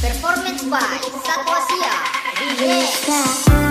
Performance by Satwa Sia.